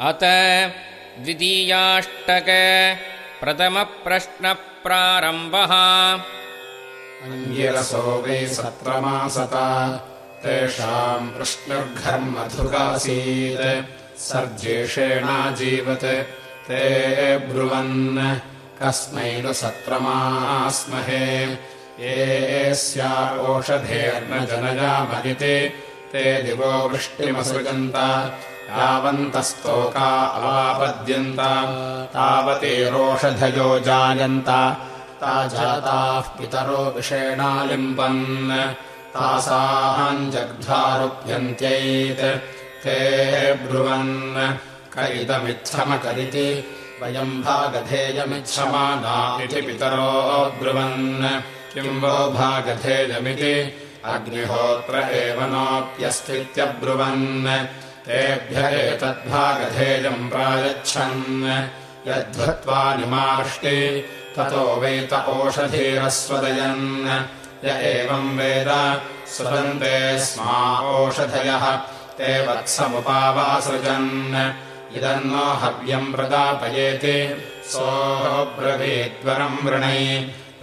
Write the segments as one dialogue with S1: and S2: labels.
S1: अत द्वितीयाष्टक प्रथमप्रश्नप्रारम्भः।
S2: वै सत्रमासता तेषाम् प्रश्नर्घर्मधुरासीत्। सर्जेषेणाजीवत् ते ब्रुवन् कस्मै नु सत्रमास्महे। ये स्या ओषधेर्न जनयामगिति ते दिवो वृष्टिमसृजन्त यावन्तस्तोका अवापद्यन्त तावतीरोषधयो जायन्त ता जाताः पितरो विषेणालिम्बन् तासाञ्जग्धारुप्यन्त्यैत् ते ब्रुवन् करिदमित्थमकरिति वयम् भागधेयमिच्छमाना इति पितरो ब्रुवन् किम् वो भागधेयमिति अग्निहोत्र एव नोऽप्यस्थित्यब्रुवन् तेभ्य एतद्भागधेयम् प्रायच्छन्। यद्धत्वा निमाष्टि ततो वेत ओषधीरस्वदयन् य एवम् वेद स्वदन्ते स्मा ओषधयः ते वत्समुपावासृजन्। इदम् नो हव्यम् प्रदापयेति सोऽब्रवीद्वरम् वृणै।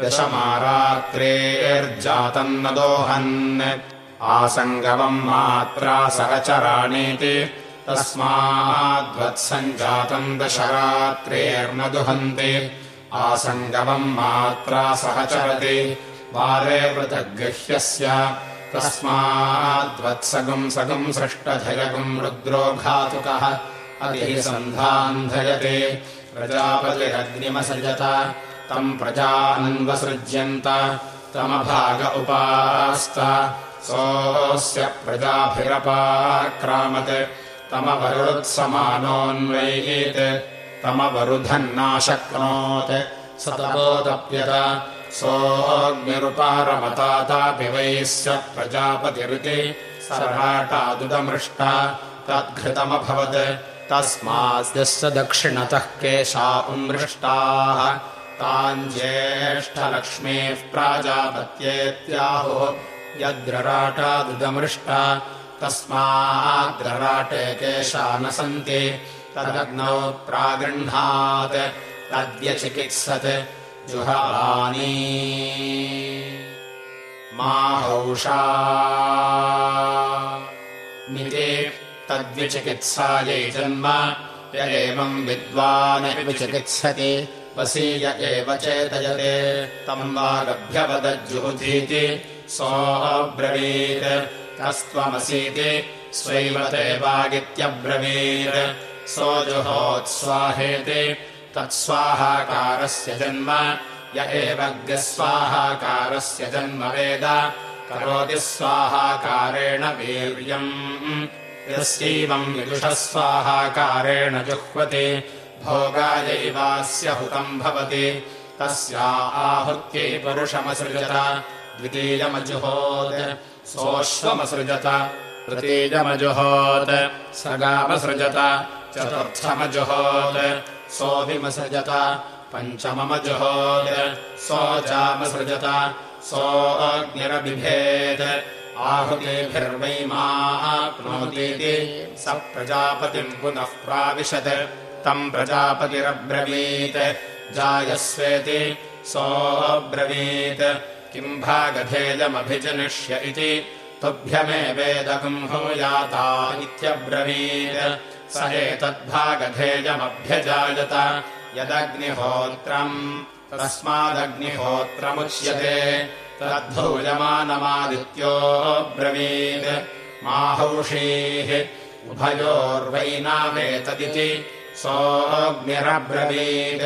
S2: दशमारात्रेर्जातम् न दोहन् आसङ्गवम् मात्रा सहचराणीति तस्माद्वत्सञ्जातम् दशरात्रेर्न दुहन्ति आसङ्गवम् मात्रा सहचरति वारे पृथग्गह्यस्य। तस्माद्वत्सगम् सगम् सृष्टधयगम् रुद्रोघातुकः अधिसन्धान्धयते प्रजापतिरग्निमसृजत। तम् प्रजानन्वसृज्यन्त तमभाग उपास्त सोऽस्य प्रजाभिरपाक्रामत्। तमवरुत्समानोऽन्वैत् तमवरुधन्नाशक्नोत्। स तपोदप्यत सोऽग्निरुपारमतातापि वैश्य प्रजापतिरिति सराटादुदमृष्टा तद्घृतमभवत्। तस्माद्यस्य दक्षिणतः केशा उमृष्टाः तान् ज्येष्ठलक्ष्मीः प्राजापत्येत्याहुः यद्रराटादुदमृष्टा तस्माद्रराटे केशा न सन्ति। तदग्नौ प्रागृह्णात् तद्व्यचिकित्सत् जुहानी। माहौषा मिते तद्विचिकित्सायै जन्म य एवम् विद्वान् विचिकित्सति। वसीय एव चेतयते। तम् वागभ्यवदज्जुहुधीति सोऽब्रवीत् कस्त्वमसीति स्वैव ते वागित्यब्रवीत् सोऽजुहोत्स्वाहेति तत्स्वाहाकारस्य जन्म। य एव गस्वाहाकारस्य जन्म वेद। करोति स्वाहाकारेण वीर्यम्। यस्यैवम् विदुषः स्वाहाकारेण जुह्वति। भोगायैवास्य हुतम् भवति। तस्या आहुत्यै परुषमसृजत द्वितीयमजुहोत्। सोऽश्वमसृजत। तृतीयमजुहोत्। सगामसृजत। चतुर्थमजुहोत्। सोऽभिमसृजत। पञ्चममजुहोत्। सोऽजामसृजत। सोऽग्निरबिभेत् आहुतिभिर्वैमाप्नोतीति स प्रजापतिम् पुनः प्राविशत्। तम् प्रजापतिरब्रवीत्। जायस्वेति सोऽब्रवीत् किम् भागधेयमभिजनिष्य इति तुभ्यमेवेदकम् हूयाता इत्यब्रवीत्। स एतद्भागधेयमभ्यजायत। यदग्निहोत्रम्। तस्मादग्निहोत्रमुच्यते। तद्धूयमानमादित्योऽब्रवीत् माहौषीः उभयोर्वैनावेतदिति सोऽग्निरब्रवीत्।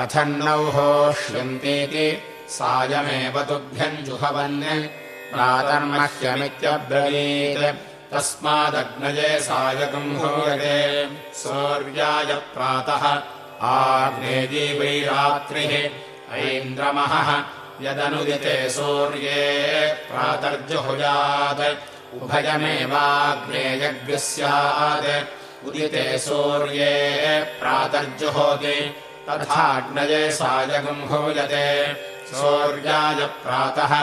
S2: कथम् नौहोष्यन्तीति सायमेव तुभ्यम् जुहवन् प्रातर्मह्यमित्यब्रवीत्। तस्मादग्नये सायकम् हूयते सौर्याय प्रातः आग्नेयी वैरात्रिः ऐन्द्रमहः यदनुदिते सूर्ये प्रातर्जुहुयात्। उभयमेवाग्नेयज्ञः स्यात्। उदिते सूर्ये प्रातर्जुहोति। तथाग्नये सायगम् हूयते सूर्याय प्रातः।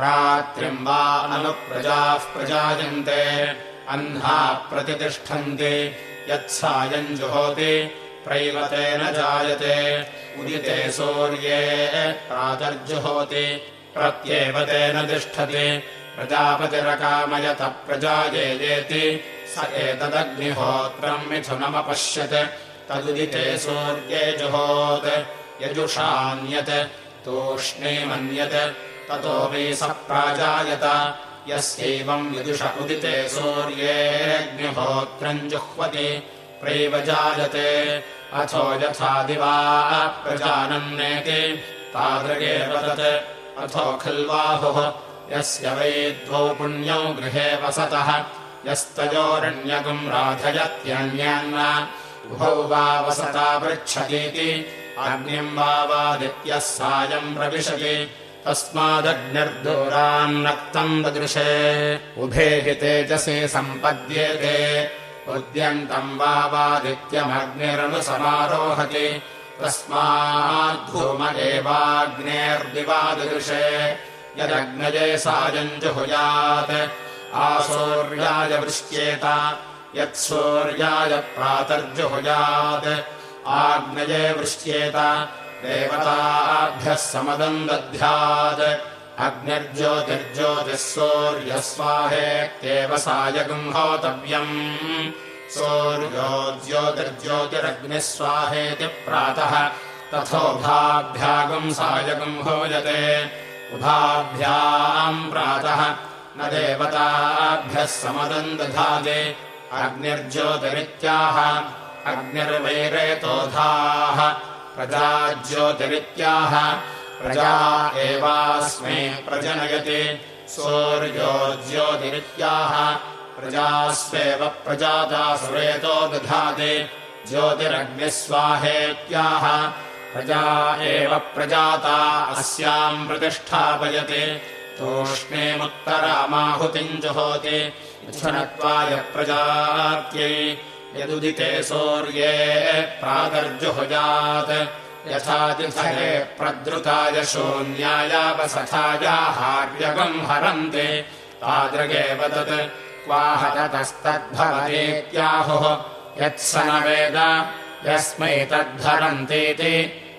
S2: रात्रिम् वा अनुप्रजाः प्रजायन्ते अह्ना प्रतितिष्ठन्ति। यत्सायम् जुहोति प्रैवतेन जायते। उदिते सूर्ये प्रातर्जुहोति प्रत्येव तेन तिष्ठति। प्रजापतिरकामयत प्रजायेति स एतदग्निहोत्रम् मिथुनमपश्यत्। तदुदिते सूर्ये जुहोत् यजुषान्यत् तूष्णीमन्यत् ततो वै स प्राजायत यस्यैवम् यजुष उदिते सूर्येऽग्निहोत्रम् जुह्वति प्रैव जायते। अथो यथा दिवा प्रजानन्नेति तादृगेव तत्। अथो खल्वाहुः यस्य वै द्वौ पुण्यौ गृहे वसतः। यस्तयोरण्यगुम् राधयत्यन्यान्न उभौ वा वसता पृच्छतीति अग्निम् वादित्यः सायम् प्रविशति तस्मादग्निर्दूरान्नक्तम् ददृशे। उभे हि तेजसि सम्पद्येते। उद्यन्तम् वादित्यमग्निरनुसमारोहति तस्माद्धूम एवाग्नेर्दिवादृशे यदग्नजे सायम् जुहुयात् आसूर्याय वृष्ट्येत यत्सूर्याय प्रातर्जुहुयात् आग्नये वृष्ट्येत। देवताभ्यः समदम् दध्यात् अग्निर्ज्योतिर्ज्योतिः सूर्यस्वाहेत्येव सायगम् होतव्यम्। सूर्यो ज्योतिर्ज्योतिरग्निः स्वाहेति प्रातः तथोभाभ्यागम् सायगम् भोजते। उभाभ्याम् प्रातः। न देवताभ्यः समदम् दधाति अग्निर्ज्योतिरित्याह अग्निर्वैरेतोधाः प्रजाज्योतिरित्याह। प्रजा एवास्मै प्रजनयति। सूर्यो ज्योतिरित्याह प्रजास्वेव प्रजाता सुरेतो दधाति। ज्योतिरग्निस्वाहेत्याह। प्रजा एव प्रजाता अस्याम् प्रतिष्ठापयति। तूष्णीमुत्तरामाहुतिम् जुहोति। मिथुनत्वाय प्रजात्यै यदुदिते सूर्ये प्रातर्जुहुजात् यथातिथये प्रद्रुताय शून्यायापसथायाहार्यगम् हरन्ति तादृगेव तत् न वेद यस्मै तद्धरन्तीति।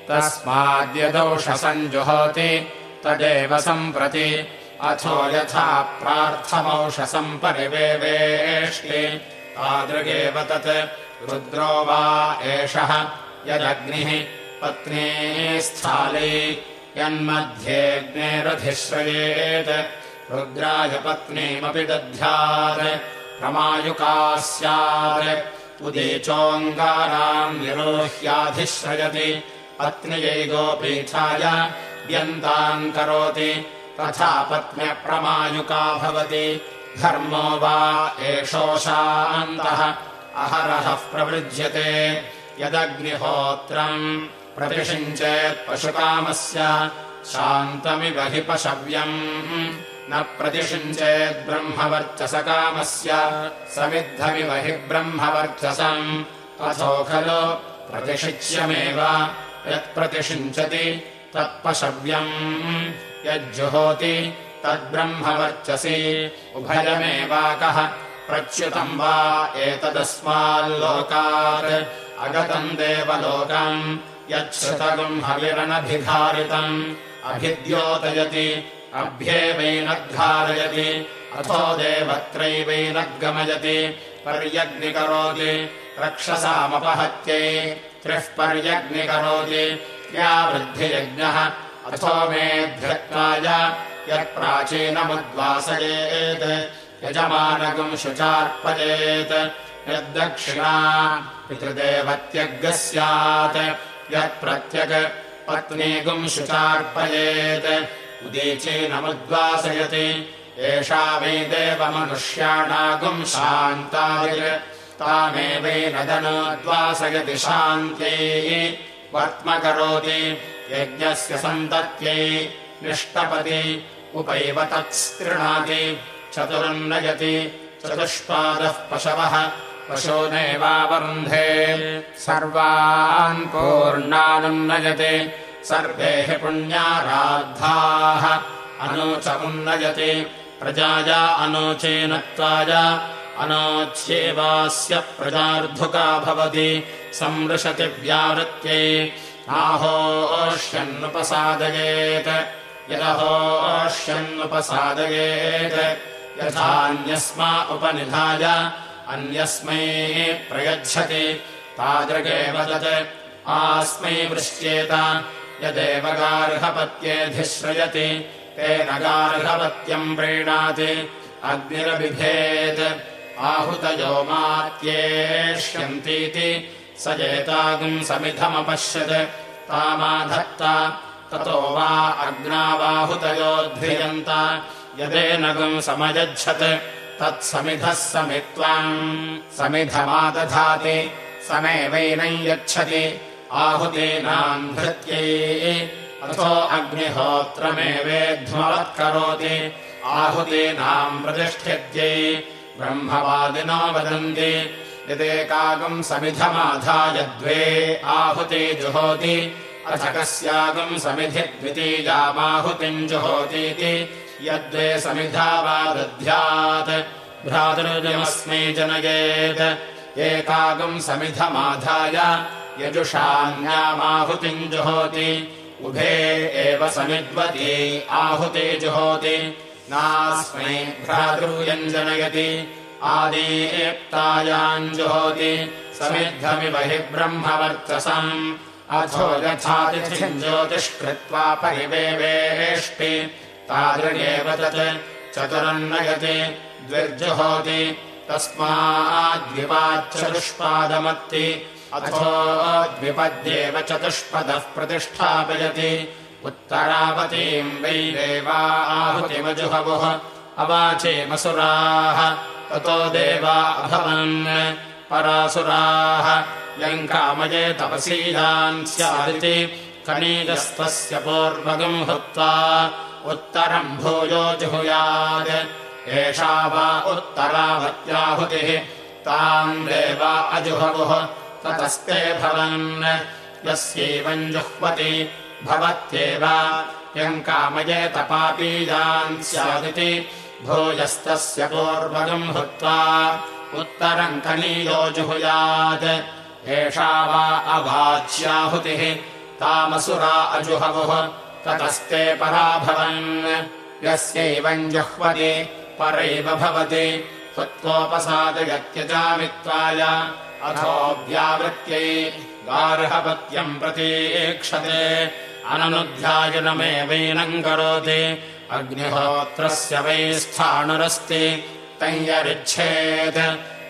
S2: तस्माद्यदौषसञ्जुहोति तदेव सम्प्रति अथो यथा प्रार्थमौषसम् परिवेवेष्टि तादृगेव तत्। रुद्रो वा एषः। यदग्निः पत्नी स्थाली। यन्मध्येऽग्नेरधिश्रयेत् रुद्राय पत्नीमपि दध्यात्। प्रमायुका स्यात्। उदीचोऽङ्गाराम् निरोह्याधिश्रयति। पत्न्यै गोपीठाय व्यन्ताम् करोति तथा पत्न्यप्रमायुका भवति धर्मो वा एषोशान्तः अहरहः प्रवृज्यते। यदग्निहोत्रम् प्रतिषिञ्चेत्पशुकामस्य शान्तमिव हि पशव्यम्। न प्रतिषिञ्चेद्ब्रह्मवर्चसकामस्य समिद्धमिव हि ब्रह्मवर्चसम्। अथो खलु प्रतिषिच्यमेव यत्प्रतिषिञ्चति तत्पशव्यम्। यज्जुहोति तद्ब्रह्मवर्चसि। उभयमेवाकः प्रच्युतम् वा एतदस्माल्लोकात् अगतम् देवलोकम् यच्छ्रुतगम् हविरनभिधारितम्। अभिद्योतयति अभ्येवैनद्धारयति अथो देवत्रैवैनद्गमयति। पर्यग्निकरोति रक्षसामपहत्यै। त्रिः पर्यग्निकरोति या वृद्धियज्ञः अथो मेऽध्यक्ताय यत्प्राचीनमुद्वासयेत्। यजमानगम् शुचार्पयेत् यद्दक्षिणा पितृदेवत्यग्ः स्यात् यत्प्रत्यग् पत्नीगुम् शुचार्पयेत् उदीचीनमुद्वासयति। एषा वै देवमनुष्याणागुम् शान्ताय। तामेवैनदनोद्वासयति शान्त्यै। वर्त्म करोति यज्ञस्य सन्तत्यै निष्टपति उपैव तत्स्तृणाति चतुरन्नयति चतुष्पादः पशवः। पशूनेवावरुन्धे सर्वान् पूर्णानुन्नयति। सर्वे हि पुण्याराद्धाः। अनूचमुन्नयति। प्रजाया अनूचीनत्वाय। अनोच्छ्येवास्य प्रजार्धुका भवति। संवृशति व्यावृत्यै। आहोष्यन्नुपसादयेत् यदहोष्यन्नुपसादयेत् यथान्यस्मा उपनिधाय अन्यस्मै प्रयच्छति तादृगेव तत् आस्मै वृश्चेत यदेव गार्हपत्येऽधिश्रयति तेन गार्हपत्यम् प्रीणाति अग्निरबिभेत् आहुतयो मात्येष्यन्तीति स एतागुम् समिधमपश्यत् तामाधत्त ततो वा अग्नावाहुतयोऽध्रियन्त यदेनगुम् समयच्छत् तत्समिधः समित्वाम्। समिधमादधाति समेवैनम् यच्छति। आहुतीनाम् धृत्यै। अथो अग्निहोत्रमेवेध्मवत्करोति आहुतीनाम् प्रतिष्ठित्यै। ब्रह्मवादिनो वदन्ति यदेकागम् समिधमाधाय द्वे आहुति जुहोति अथ कस्यागम् समिधि द्वितीयामाहुतिम् जुहोतीति यद्वे समिधा वा दध्यात् भ्रातृजमस्मै जनयेत्। एकागम् समिधमाधाय। यजुषान्यामाहुतिम् जुहोति उभे एव समिद्वती आहुति जुहोति। नास्मै भ्रातृयम् जनयति। आदीप्तायाम् जुहोति समिद्धमिव हि ब्रह्मवर्चसम् अथो यथातिथिम् ज्योतिष्कृत्वा परिवेवेष्टि तादृगेव तत् चतुरन्नयति द्विर्जुहोति तस्माद्विपाच्चतुष्पादमत्ति अथो द्विपद्येव चतुष्पदः प्रतिष्ठापयति उत्तरावतीम् वै देवा आहुतिमजुहवुः अवाचेमसुराः ततो देवा अभवन् परासुराः यम् कामये तपसीयान् स्यादिति कनीजस्तस्य पूर्वगम् हुत्वा उत्तरम् भूयो जुहुयात्। एषा वा उत्तरावत्याहुतिः ताम् देवा अजुहवुः ततस्ते भवन्। यस्यैवम् जुह्वति भवत्येव यम् कामये तपापीयान् स्यादिति भूयस्तस्य पूर्वगम् हुत्वा उत्तरम् कनीयो जुहुयात् एषा वा अवाच्याहुतिः तामसुरा अजुहवुः ततस्ते पराभवन्। यस्यैवम् जुह्वति परैव भवति। हुत्वोपसादयत्यजामित्वाय अथोऽव्यावृत्यै गार्हपत्यम् प्रतीक्षते। अननुध्यायनमेवैनम् करोति। अग्निहोत्रस्य वै स्थाणुरस्ति। तञ्यरिच्छेत्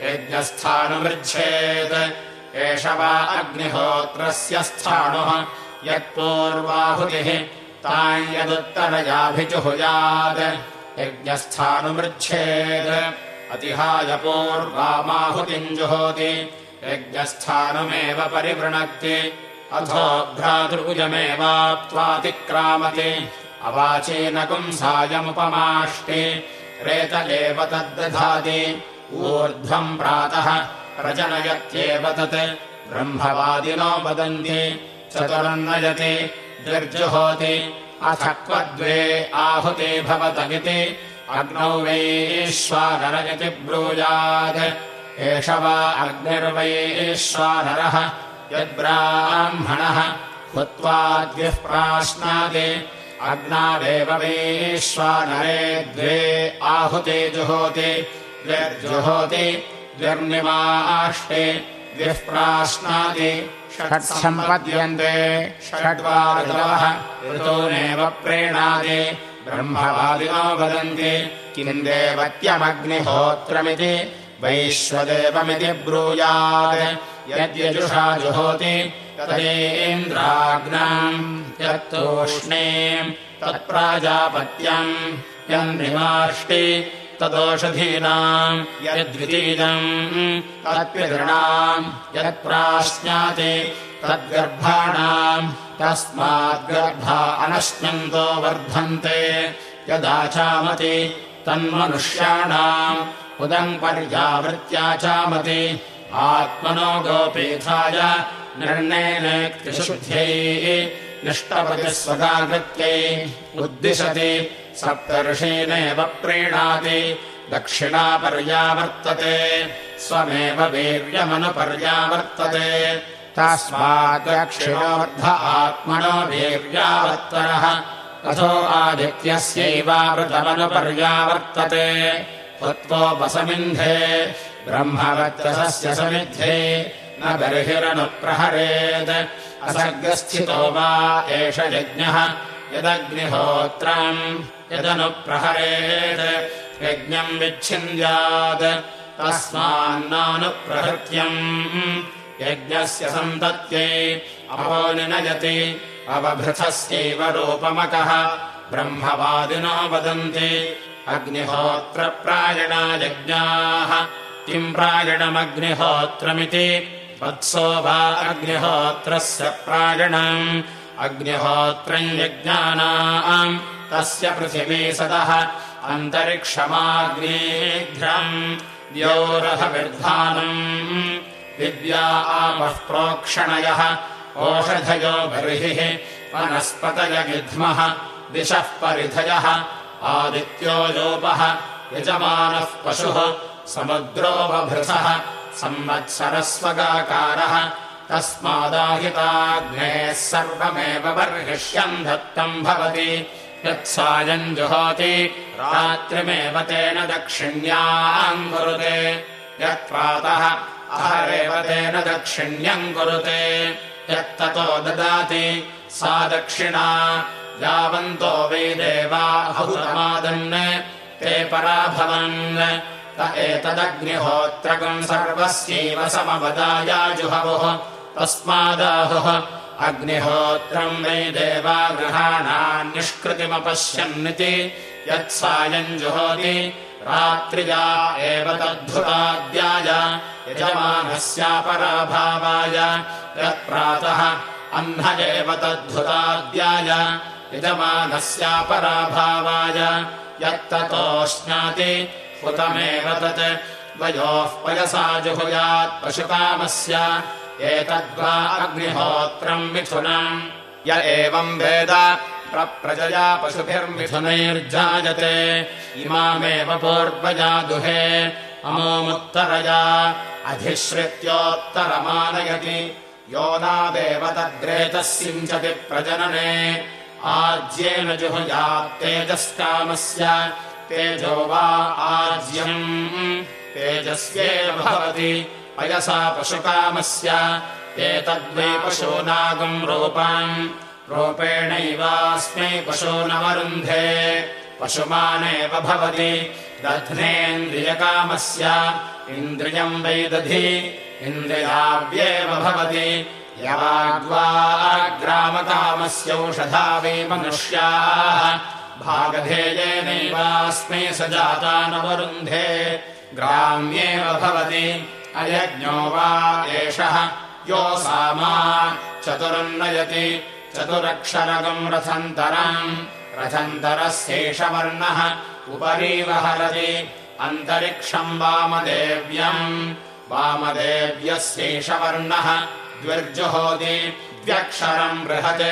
S2: यज्ञस्थानुमृच्छेत् एष वा अग्निहोत्रस्य स्थाणुः। यत्पूर्वाहुतिः ताम् यदुत्तरयाभिजुहुयात् यज्ञस्थानुमृच्छेत् अतिहाय पूर्वामाहुतिम् जुहोति। यज्ञस्थानमेव परिवृणक्ति। अथो भ्रातृजमेवाप्त्वातिक्रामति अवाचीनकुम् सायमुपमाष्टि रेत एव तद्दधाति। ऊर्ध्वम् प्रातः प्रजनयत्येव तत्। ब्रह्मवादिनो वदन्ति चतुरन्नयति द्विर्जुहोति अथ क्वद्वे आहुति भवतमिति अग्नौ वैश्वानर इति ब्रूयात्। एष वा अग्निर्वैश्वानरः यद्ब्राह्मणः हुत्वाद्यः प्राश्नाति अग्नादेव वैश्वानरे द्वे आहुते जुहोति द्विर्जुहोति द्विर्निवाष्टे द्विः प्राश्नाति
S1: षट्सम्पद्यन्ते षड्वा ऋतवः
S2: ऋतूनेव प्रेणाति ब्रह्मवादिनो वदन्ति किम् देवत्यमग्निहोत्रमिति वैश्वदेवमिति ब्रूयात् यद्यजुषा जुहोति तदेन्द्राग्नाम् यत्तूष्णीम् तत्प्राजापत्यम् यन्निमाष्टि तदोषधीनाम् यद्वितीयम् तत्पितॄणाम् यत्प्राश्नाति तद्गर्भाणाम् तस्माद्गर्भा अनश्नन्तो वर्धन्ते यदाचामति तन्मनुष्याणाम् उदम् पर्यावृत्याचामति आत्मनो गोपीथाय निर्णयनेक्तिशुद्ध्यै निष्टपतिः स्वगाकृत्यै उद्दिशति सप्तर्षीनेव प्रीणाति दक्षिणापर्यावर्तते। स्वमेव वीर्यमनुपर्यावर्तते।
S1: तस्माद्दक्षिणोऽर्ध
S2: आत्मनो वीर्यावत्तरः अथो आदित्यस्यैवावृतमनुपर्यावर्तते त्वत्वोपसमिन्धे ब्रह्मवर्चसस्य समिद्धे। न बर्हिरनुप्रहरेत् असर्गस्थितो वा एष यज्ञः। यदग्निहोत्रम् यदनुप्रहरेत् यज्ञम् विच्छिन्द्यात् तस्मान्नानुप्रहृत्यम् यज्ञस्य सन्तत्यै अपो निनयति अवभृथस्यैव रूपमकः। ब्रह्मवादिनो वदन्ति अग्निहोत्रप्रायणायज्ञाः किम् प्रायणमग्निहोत्रमिति? वत्सो वा अग्निहोत्रस्य प्रायणम्। अग्निहोत्रम् यज्ञानाम् तस्य पृथिवी सदः अन्तरिक्षमाग्नेघ्रम् द्योरहविर्धानम्। दिव्या आपः प्रोक्षणयः। ओषधयो बर्हिः। वनस्पतयगिध्मः दिशः परिधयः। आदित्यो योपः यजमानः पशुः। समुद्रोपभृसः संवत्सरस्वगाकारः। तस्मादाहिताग्नेः सर्वमेव बर्हिष्यम् दत्तम् भवति यत्सायम् जुहोति। रात्रिमेव तेन दक्षिण्याम् कुरुते। यत्प्रातः अहरेव तेन दक्षिण्यम् कुरुते। यत्ततो ददाति सा दक्षिणा। यावन्तो वै देवाहुतमादन् ते पराभवन्। त एतदग्निहोत्रकम् सर्वस्यैव समवदायाजुहवुः तस्मादाहुः अग्निहोत्रम् वै देवा गृहाणान्निष्कृतिमपश्यन्निति यत्सायम् जुहोति रात्रिजा एव तद्धुताद्याय यजमानस्यापराभावाय यत्प्रातः अह्न एव तद्धुताद्याय यजमानस्यापराभावाय यत्ततोऽश्नाति हुतमेव तत् द्वयोः पयसा जुहुयात् पशुकामस्य एतद्वा अग्निहोत्रम् मिथुनम्। य एवम् वेद प्रप्रजया पशुभिर्मिथुनैर्जायते। इमामेव पूर्वजा दुहे अमोमुत्तरया। अधिश्रित्योत्तरमानयति। यो नादेव तद्रेतः सिञ्चति प्रजनने। आज्येन जुहुयात् तेजस्कामस्य। तेजो वा आज्यम्। तेजस्येव भवति पयसा पशुकामस्य एतद्वै पशूनागम् रूपम् रूपेणैवास्मै पशूनवरुन्धे। पशुमानेव भवति। दध्नेन्द्रियकामस्य इन्द्रियम् वै दधि। इन्द्रियाव्येव भवति। यवाग्वाग्रामकामस्यौषधा वै मनुष्याः। भागधेयेनैवास्मै स जातानवरुन्धे ग्राम्येव भवति अयज्ञो वा एषः यो सामा चतुरन्नयति चतुरक्षरगम् रथन्तरम्। रथन्तरस्यैष वर्णः उपरीव हरति अन्तरिक्षम् वामदेव्यम्। वामदेव्यस्यैष वर्णः द्विर्जुहोति द्व्यक्षरम् बृहत्।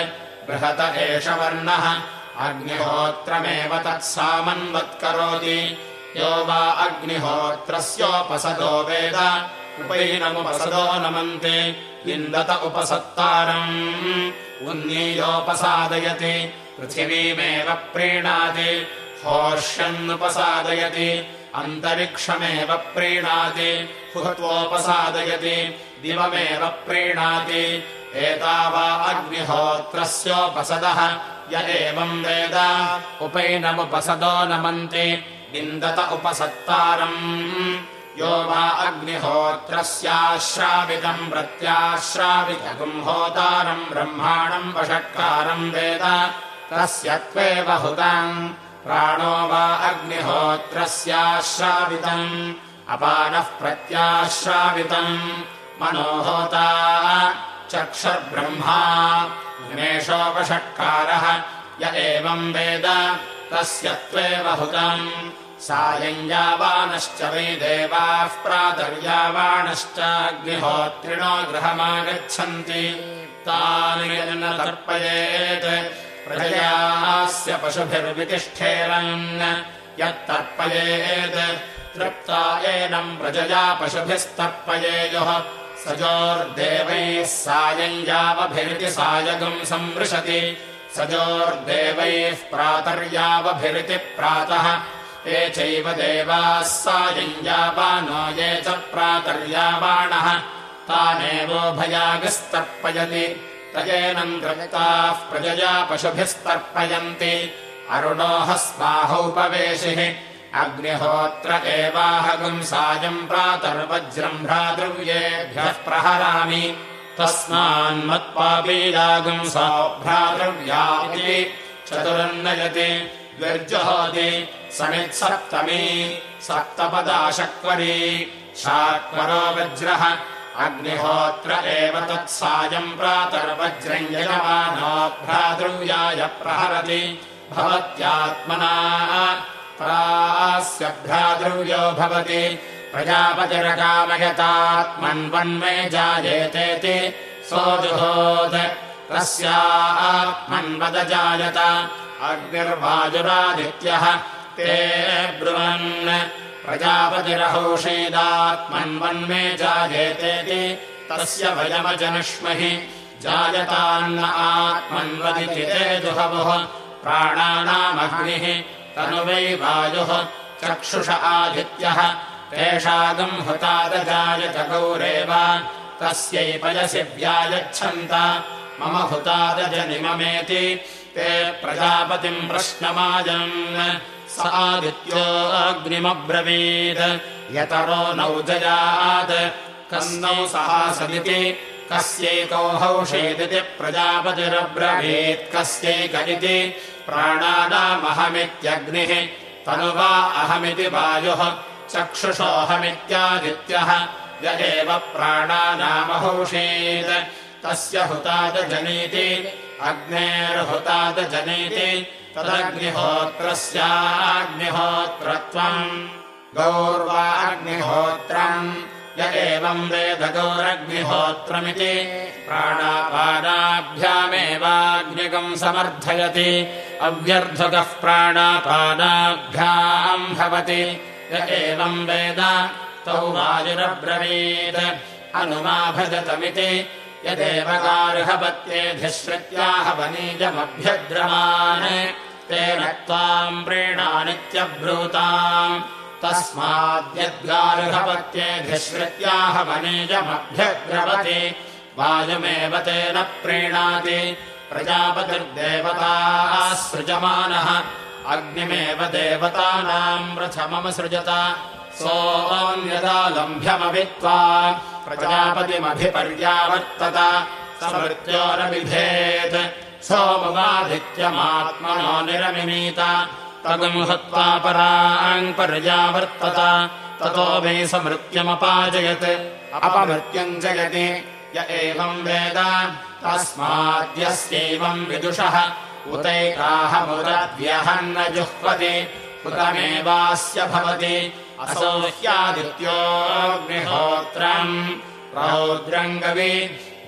S2: बृहत एष वर्णः। अग्निहोत्रमेव तत्सामन्वत्करोति यो वा अग्निहोत्रस्योपसदो वेद। उपैनमुपसदो नमन्ते। इन्दत उपसत्तारम्। उन्नीयोपसादयति। पृथिवीमेव प्रीणाति। होष्यन्नुपसादयति अन्तरिक्षमेव प्रीणाति। हुहत्वोपसादयति। दिवमेव प्रीणाति। एतावा अग्निहोत्रस्योपसदः य एवम् वेद। उपैनमुपसदो नमन्ति निन्दत उपसत्तारम्। यो वा अग्निहोत्रस्याश्रावितम् प्रत्याश्रावितगुम् होतारम् ब्रह्माणम् वषट्कारम् वेद। तस्य त्वेव हुताम्। प्राणो वा अग्निहोत्रस्याश्रावितम् अपानः प्रत्याश्रावितम् मनोहोता चक्षुर्ब्रह्मा। गणेशोपषट्कारः य एवम् वेद। तस्य त्वेव हुतम्। सायम् यावानश्च वै देवाः प्रातर्यावाणश्च अग्निहोत्रिणो गृहमागच्छन्ति। तानि तर्पयेत् प्रजयास्य पशुभिर्वितिष्ठेरन्। यत्तर्पयेत्। तृप्ता एनम् प्रजया पशुभिस्तर्पयेयुः। सजोर्देवैः सायम् यावभिरिति सायगम् संवृशति सजोर्देवैः प्रातर्यावभिरिति प्रातः। ये चैव देवाः सायम् यावानो ये च प्रातर्यावाणः। तानेवोभयागिस्तर्पयति तयेनम् दृक्ताः प्रजया पशुभिस्तर्पयन्ति। अरुणो हस्माहौपवेशिः अग्निहोत्र एवाहगम् सायम् प्रातर्वज्रम् भ्रातृव्येभ्यः प्रहरामि तस्मान्मत्पापीयागम् सा भ्रातृव्या इति चतुरन्नयति द्विर्जुहोति समित्सप्तमी सप्तपदाशक्वरी शाक्वरो वज्रः अग्निहोत्र एव तत्सायम् प्रातर्वज्रम् यजमानो भ्रातृव्याय प्रहरति भवत्यात्मना प्रास्य भ्रातृव्यो भवति प्रजापतिरकामयतात्मन्वन्मे जायेतेति सोऽजुहोत् तस्यात्मन्वदजायत अग्निर्वाजुरादित्यः ते ब्रुवन् प्रजापतिरहोषेदात्मन्वन्मे जायेतेति तस्य वयमजनुष्महि जायतान्न आत्मन्वदिति ते जुहवुः प्राणानामग्निः तनु वै वायुः चक्षुष आदित्यः तेषागम् हुतादजायत गौरेव तस्यै पयसि व्यायच्छन्त। मम हुतादजनिममेति ते प्रजापतिम् प्रश्नमाजन्। स आदित्योऽग्निमब्रवीत्। यतरो नौ जयात्। कस्नौ सहासदिति। कस्यैकौ हौषेदिति प्रजापतिरब्रवीत्। कस्यैक इति प्राणानामहमित्यग्निः। तनु वा अहमिति वायुः चक्षुषोऽहमित्यादित्यः य एव प्राणानामहौषेत् तस्य हुतादजनीति अग्नेर्हुतादजनीति तदग्निहोत्रस्याग्निहोत्रत्वम्। गौर्वाग्निहोत्रम् य एवम् वेद गौरग्निहोत्रमिति प्राणापादाभ्यामेवाग्निकम् समर्थयति। अव्यर्धकः प्राणापादाभ्याम् भवति य एवम् वेद तौ वायुरब्रवीत्। अनुमा भजतमिति यदेव तेन त्वाम् प्रीणानित्यब्रूताम्। तस्माद्यद्गार्हपत्येधिश्रुत्याह वनीजमभ्यद्रवति वायुमेव तेन प्रीणाति। प्रजापतिर्देवताः सृजमानः अग्निमेव देवतानाम् रथममसृजत सोऽम् यदा लम्भ्यमभित्वा प्रजापतिमभिपर्यावर्तत। समृत्योरविभेत् सोमवादित्यमात्मनो निरमिमीत तगम् हत्वा पराम् पर्यावर्तत। ततो वै समृत्यमपाजयत्। अपमृत्यम् जयति। य एवम् वेद। तस्माद्यस्यैवम् विदुषः उतैकाहमुदव्यहन्न जुह्वति उतमेवास्य भवति। असौ ह्यादित्योऽग्निहोत्रम्। रौद्रम् गवि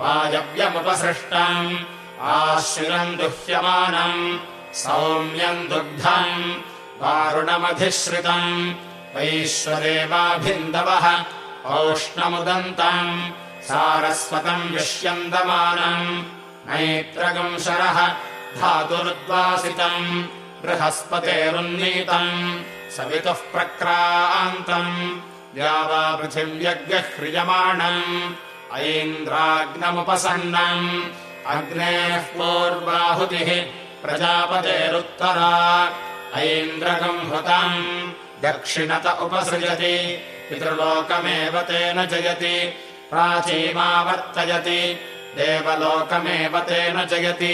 S2: वायव्यमुपसृष्टम् आश्रिरम् दुह्यमानम् सौम्यम् दुग्धम् वारुणमधिश्रितम्। वैश्वदेवाभिन्दवः औष्णमुदन्तम् सारस्वतम् विष्यन्दमानम् मैत्रगम् शरः धातुरुद्वासितम् बृहस्पतेरुन्नीतम् सवितुः प्रक्रान्तम् द्यावा पृथिव्यग्रह्रियमाणम् ऐन्द्राग्नमुपसन्नम् अग्नेः पूर्वाहुतिः प्रजापतेरुत्तरा ऐन्द्रकम् हृतम् दक्षिणत उपसृजति पितृलोकमेव तेन जयति प्राचीमावर्तयति देवलोकमेव तेन जयति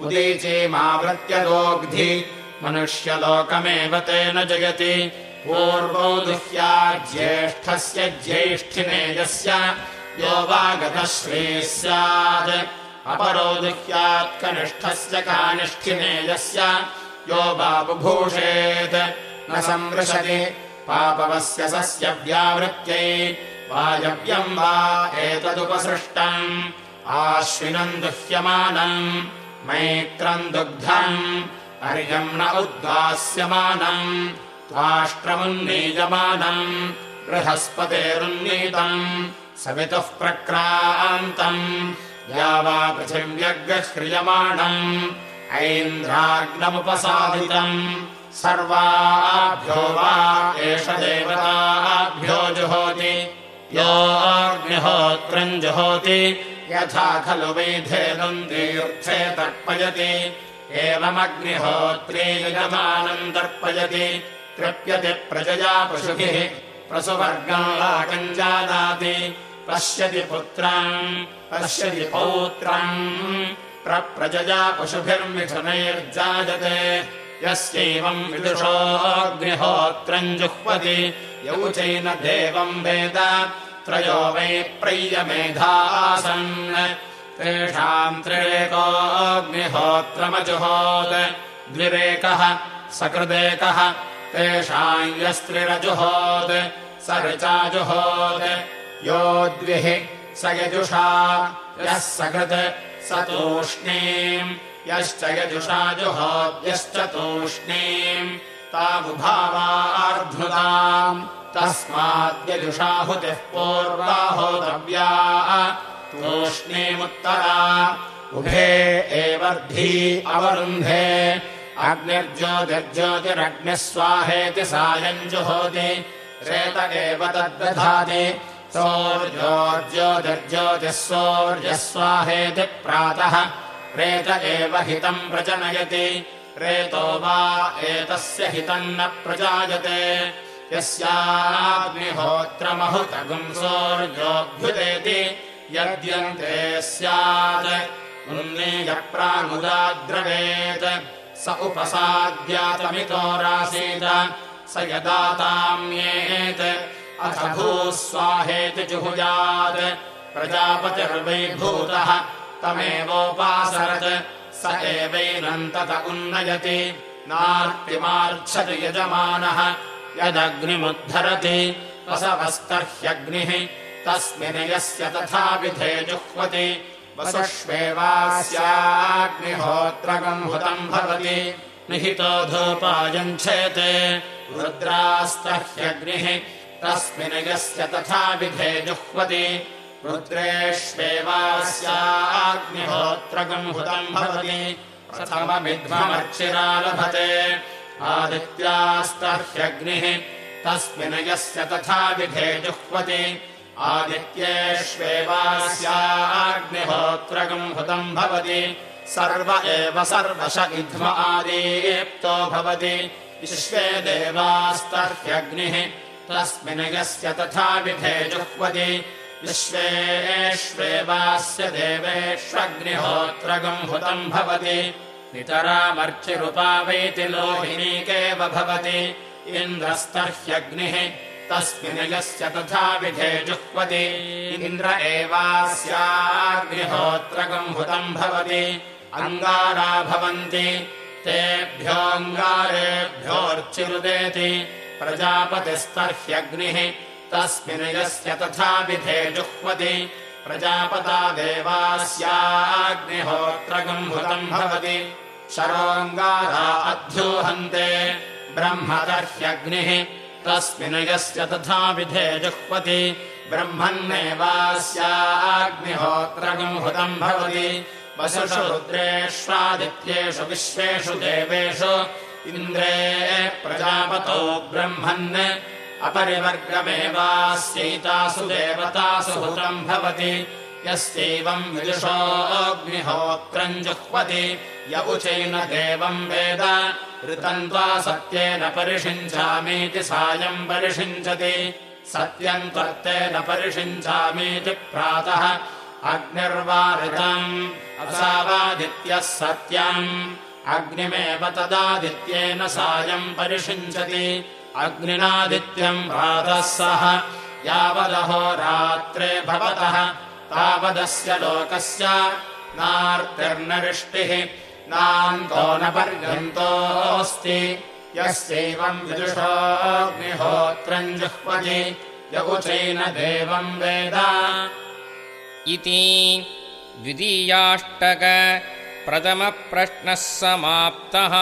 S2: उदीचीमावृत्यदोग्धि मनुष्यलोकमेव तेन जयति। पूर्वो दुह्या ज्येष्ठस्य ज्येष्ठिनेजस्य। यो वा गतश्री स्यात् अपरो दुह्यात् कनिष्ठस्य कानिष्ठिनेजस्य। यो वा बुभूषेत् न संवृशति पापवस्य सस्य व्यावृत्यै। वायव्यम् वा एतदुपसृष्टम्। आश्विनम् दुह्यमानम् मैत्रम् दुग्धम्। अर्यम् न उद्वास्यमानम् त्वाष्ट्रमुन्नीयमानम् बृहस्पतेरुन्नीतम्। सवितुः प्रक्रान्तम्। या वा पृथिव्यग्रह्रियमाणम् ऐन्द्राग्नमुपसादितम्। सर्वाभ्यो वा एष देवताभ्यो जुहोति। योऽग्निहोत्रम् जुहोति यथा खलु वैधेनुम् तीर्थे तर्पयति एवमग्निहोत्रे यजमानम् तर्पयति तृप्यति प्रजया पशुभिः। प्रसुवर्गम् लाकम् जानाति। पश्यति पुत्रम् पश्यति पौत्रम्। प्रप्रजया पशुभिर्मिथुनैर्जायते। यस्यैवम् विदुषोऽग्निहोत्रम् जुह्वति। यौ चैन देवम् वेद त्रयो वै प्रय्यमेधासन् तेषाम् त्रिरेकोऽग्निहोत्रमजुहोत् द्विरेकः सकृदेकः तेषाम् यस्त्रिरजुहोत्। स ऋचाजुहोत् यो द्विः स यजुषा यः सकृत् स तूष्णीम् यश्च यजुषा जुहोद्यश्च तूष्णीम्। तावुभावार्धुताम् तस्माद्यजुषाहुतिः पूर्वाहोतव्या तूष्णीमुत्तरा। उभे एवर्धी अवरुन्धे। अग्निर्ज्योतिर्ज्योतिरग्निः स्वाहेति सायम् जुहोति रेत एव तद्दधाति। सौर्योर्ज्योतिर्ज्योतिः सौर्यः स्वाहेति प्रातः। रेत एव हितम् प्रजनयति। रेतो वा एतस्य हितम् न प्रजायते यस्याग्निहोत्रमहुतगुम् सौर्योऽभ्युदेति यद्यन्ते स्यात् उन्नीयप्रामुदाद्रवेत् स उपसाद्यातमितोरासीत स यदाताम्येत् अथ भूस्वाहेति जुहुयात् प्रजापतिर्वैभूतः तमेवोपासरत् स एवैनन्तत उन्नयति नार्तिमार्च्छति यजमानः यदग्निमुद्धरति। वसवस्तर्ह्यग्निः। तस्मिन् यस्य तथा विधे जुह्वति। वसुष्वेवास्याग्निहोत्रगम् हुतम् भवति। निहितो धूपायञ्छेते रुद्रास्तर्ह्यग्निः। तस्मिन् यस्य तथा विधे जुह्वति। रुद्रेष्वेवास्याग्निहोत्रगम् हुतम् भवति। प्रथममिध्वमर्चिरा लभते आदित्यास्तर्ह्यग्निः तस्मिन् यस्य तथा विधे जुह्वति। आदित्येष्वेवास्याग्निहोत्रगम् हुतम् भवति। सर्व एव सर्वश इध्म आदीप्तो भवति। विश्वे देवास्तर्ह्यग्निः तस्मिन् यस्य तथा विधे जुह्वति। विश्वेष्वेवास्य देवेष्वग्निहोत्रगम् हुतम् भवति नितरामर्चिरुपावैति लोहिनीकेव भवति। इन्द्रस्तर्ह्यग्निः तस्मिन् तथा विधे जुह्वति। इन्द्र एवास्याग्निहोत्रगम् हुतम् भवति। अङ्गारा भवन्ति। तेभ्योऽङ्गारेभ्योऽर्चिरुदेति। प्रजापतिस्तर्ह्यग्निः तस्मिन् यस्य तथा विधे जुह्वति प्रजापता देवास्याग्निहोत्रगम् हुतम् भवति। शरोङ्गारा अध्यूहन्ते। ब्रह्मदर्ह्यग्निः तस्मिन् यस्य तथा विधे जुह्वति। ब्रह्मन्नेवास्याग्निहोत्रगम् भवति। वसुषु रुद्रेष्वादित्येषु विश्वेषु देवेषु। इन्द्रे प्रजापतौ ब्रह्मन् अपरिवर्गमेवास्यैतासु देवतासु हुतम् भवति यस्यैवम् विदुषोऽग्निहोत्रम् जुह्वति। य उचैन देवम् वेद ऋतम् त्वा सत्येन परिषिञ्चामीति सायम् परिषिञ्चति। सत्यम् त्वत्तेन परिषिञ्चामीति प्रातः अग्निर्वा ऋतम् असावादित्यः सत्यम्। अग्निमेव तदादित्येन सायम् परिषिञ्चति अग्निनादित्यम् प्रातः सह। यावदहो रात्रे भवतः। तावदस्य लोकस्य नार्तिर्नरिष्टिः। नान्तो न पर्यन्तोऽस्ति। यस्यैवम् विदुषोऽग्निहोत्रम् जुह्वति य उचैन देवम् वेद।
S3: इति द्वितीयाष्टक। प्रथमप्रश्नः समाप्तः